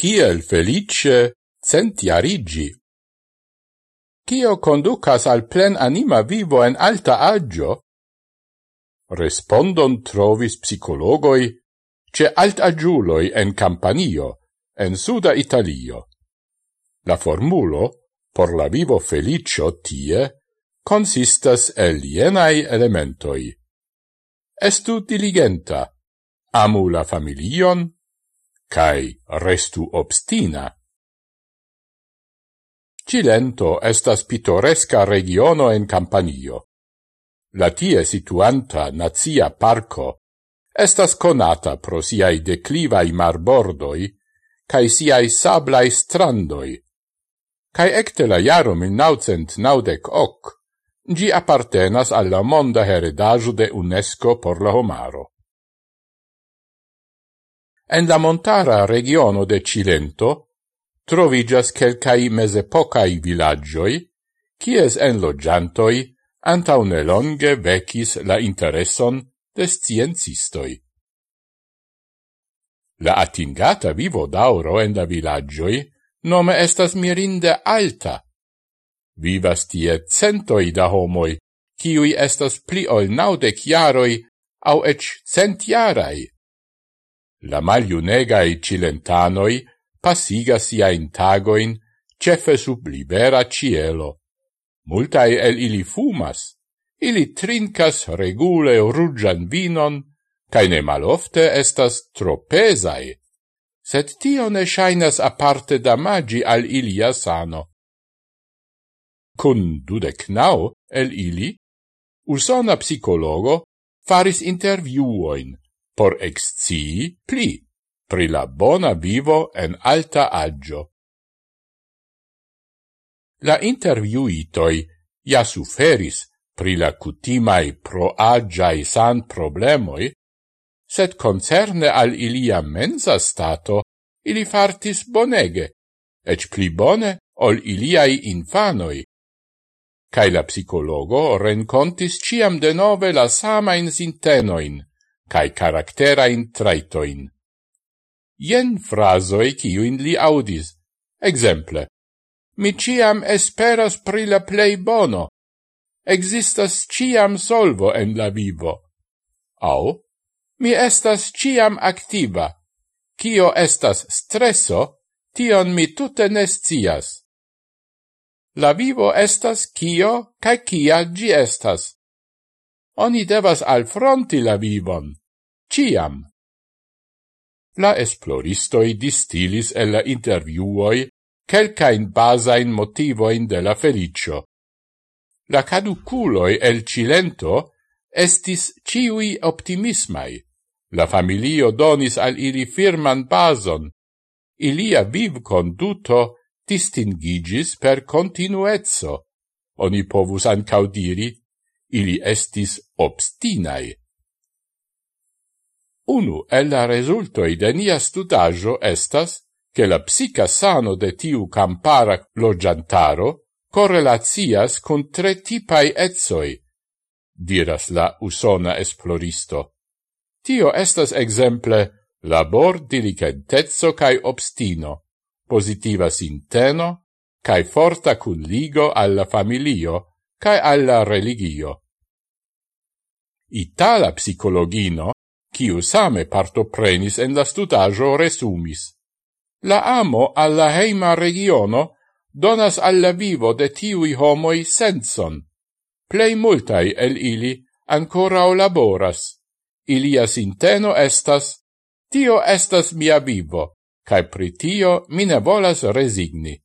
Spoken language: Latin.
Ciel felice centiarigi! Cio conducas al plen anima vivo en alta agio? Respondon trovis psicologoi ce alt agiuloi en Campanio, en suda Italio. La formulo por la vivo felicio tie consistas el jenai elementoi. Estu diligenta, amu la familion, cae restu obstina. Cilento estas pitoresca regiono en Campanio. La tie situanta Nazia Parco estas conata pro siai declivai marbordoi cae siai sablai strandoi. Cae ecte la jaro 1998 gi appartenas alla monda heredaju de UNESCO por la homaro. En la montara regiono de Cilento trovigas quelcai mesepocai villagioi, cies enlogiantoi antaune longe vecis la intereson de sciencistoi. La atingata vivo d'auro en la villagioi nome estas mirinde alta. Vivas tie centoi da homoi, kiui estas pli ol naudec jaroi au ec centiarai. La maliunegai cilentanoi pasiga sia in tagoin cefe sub libera cielo. Multae el ili fumas, ili trincas regule rugian vinon, cae ne malofte estas tropesai. sed tio ne shainas aparte damagi al ilia sano. Cun dudec nau el ili, usona psicologo faris interviuoin por excii pli pri la bona vivo en alta agio. La interviuitoi ja suferis pri la cutimai pro agiai san problemoi, sed concerne al ilia mensa stato ili fartis bonege, ec pli bone ol iliai infanoi. Cai la psicologo rencontis ciam de nove la samain sintenoin cae caracterain traitoin. Ien frasoi ciuin li audis. Exemple, mi ciam esperas pri la plei bono. Existas ciam solvo en la vivo. Au, mi estas ciam activa. Cio estas stresso, tion mi tute nescias. La vivo estas cio, cae cia gi estas oni devas alfronti la vivon. Ciam. La esploristoi distilis el la interviuoi quelcain basain motivoin de la felicio. La caduculoi el Cilento estis ciui optimismai. La familio donis al ili firman bason. Ilia viv conduto distingigis per continuezzo. Oni povus ancaudiri ili estis obstinae. Unu el la resultoi de nia studaggio estas che la psica sano de tiu campara logiantaro correlazias con tre tipai etzoi, diras la usona esploristo. Tio estas exemple labor diligentezzo cae obstino, positiva sinteno, cae forta cun ligo alla familio, cae alla religio. Itala psicologino, ciu same partoprenis en la studaggio resumis. La amo alla heima regiono donas alla vivo de tiui homoi senson. Plei multai el ili ancora o laboras. Ilia sinteno estas, tio estas mia vivo, cae pritio mine volas resigni.